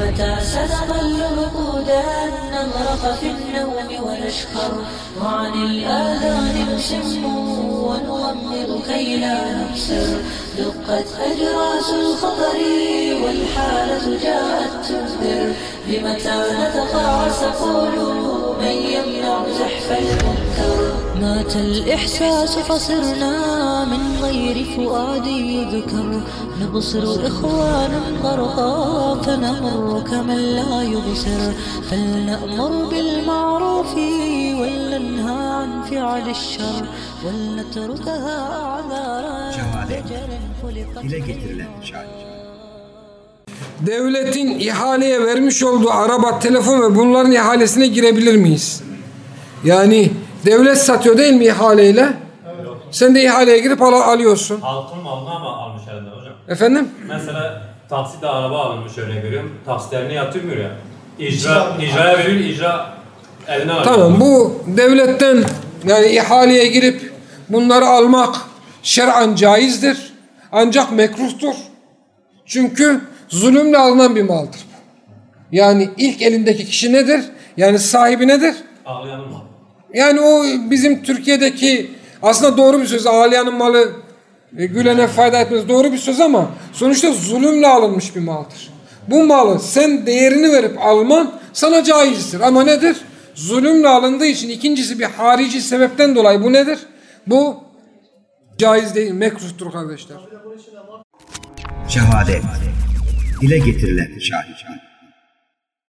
متى سنظل رقودا نغرق في النوم ونشكر وعن الآذان نسم ونغمض كي لا نبصر. دقت أجراس الخطر والحالة جاءت تنذر بمتى نتقاعس؟ قولوا من يمنع زحف المنكر مات الإحساس فصرنا من غير فؤاد يذكر نبصر إخوانا غرقا فنمر كمن لا يبصر فلنأمر بالمعروف ولننهى عن فعل الشر ولنتركها أعذارا Cemalet. بجر خلقت dile getirilen şahit. Devletin ihaleye vermiş olduğu araba, telefon ve bunların ihalesine girebilir miyiz? Yani devlet satıyor değil mi ihaleyle? Sen de ihaleye girip al alıyorsun. Halkın malını ama almış herhalde hocam. Efendim? Mesela taksitle araba alınmış örnek veriyorum. Taksitlerini yatırmıyor ya. İcra, icraya veriyor, icra eline alıyor. Tamam bu devletten yani ihaleye girip bunları almak şer'an caizdir. Ancak mekruhtur. Çünkü zulümle alınan bir maldır. Yani ilk elindeki kişi nedir? Yani sahibi nedir? Ağlayanın malı. Yani o bizim Türkiye'deki aslında doğru bir söz. Ağlayanın malı e, gülene fayda etmez. Doğru bir söz ama sonuçta zulümle alınmış bir maldır. Bu malı sen değerini verip alman sana caizdir. Ama nedir? Zulümle alındığı için ikincisi bir harici sebepten dolayı bu nedir? Bu caiz değil, mekruhtur kardeşler. Şehadet. Dile getirilen şahit.